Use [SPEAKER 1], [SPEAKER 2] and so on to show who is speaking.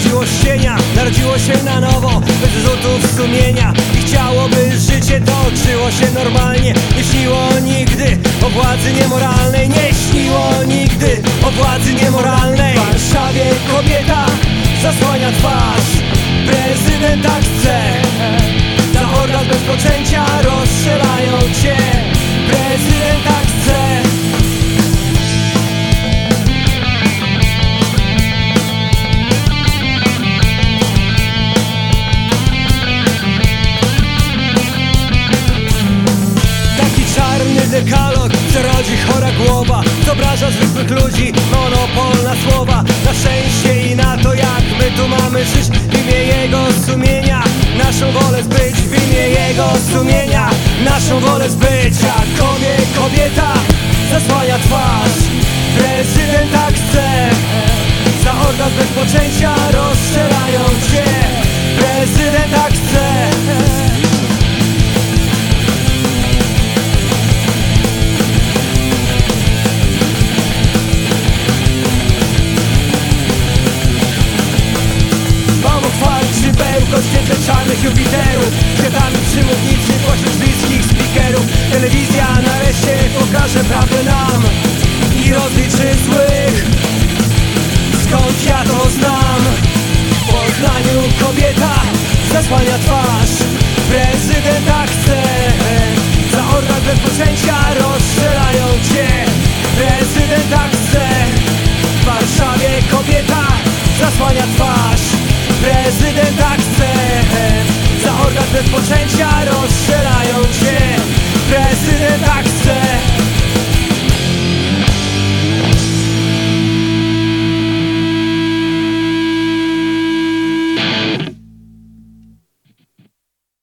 [SPEAKER 1] Narodziło się cienia, narodziło się na nowo Bez rzutów sumienia. I chciałoby życie toczyło się normalnie. Nie śniło nigdy o władzy niemoralnej. Nie głowa Zobraża zwykłych ludzi, monopol na słowa. Na szczęście i na to jak my tu mamy żyć. W imię jego sumienia, naszą wolę zbyć. W imię jego sumienia, naszą wolę zbyć. A kobiet, kobieta zasłania twarz. Prezydent tak chce czarnych Jupiterów Kwiatami przymównicy pośród bliskich speakerów. Telewizja nareszcie pokaże prawdę nam I rozliczy złych. Skąd ja to znam? W Poznaniu kobieta zasłania twarz. Prezydent tak chce Za organ bez poczęcia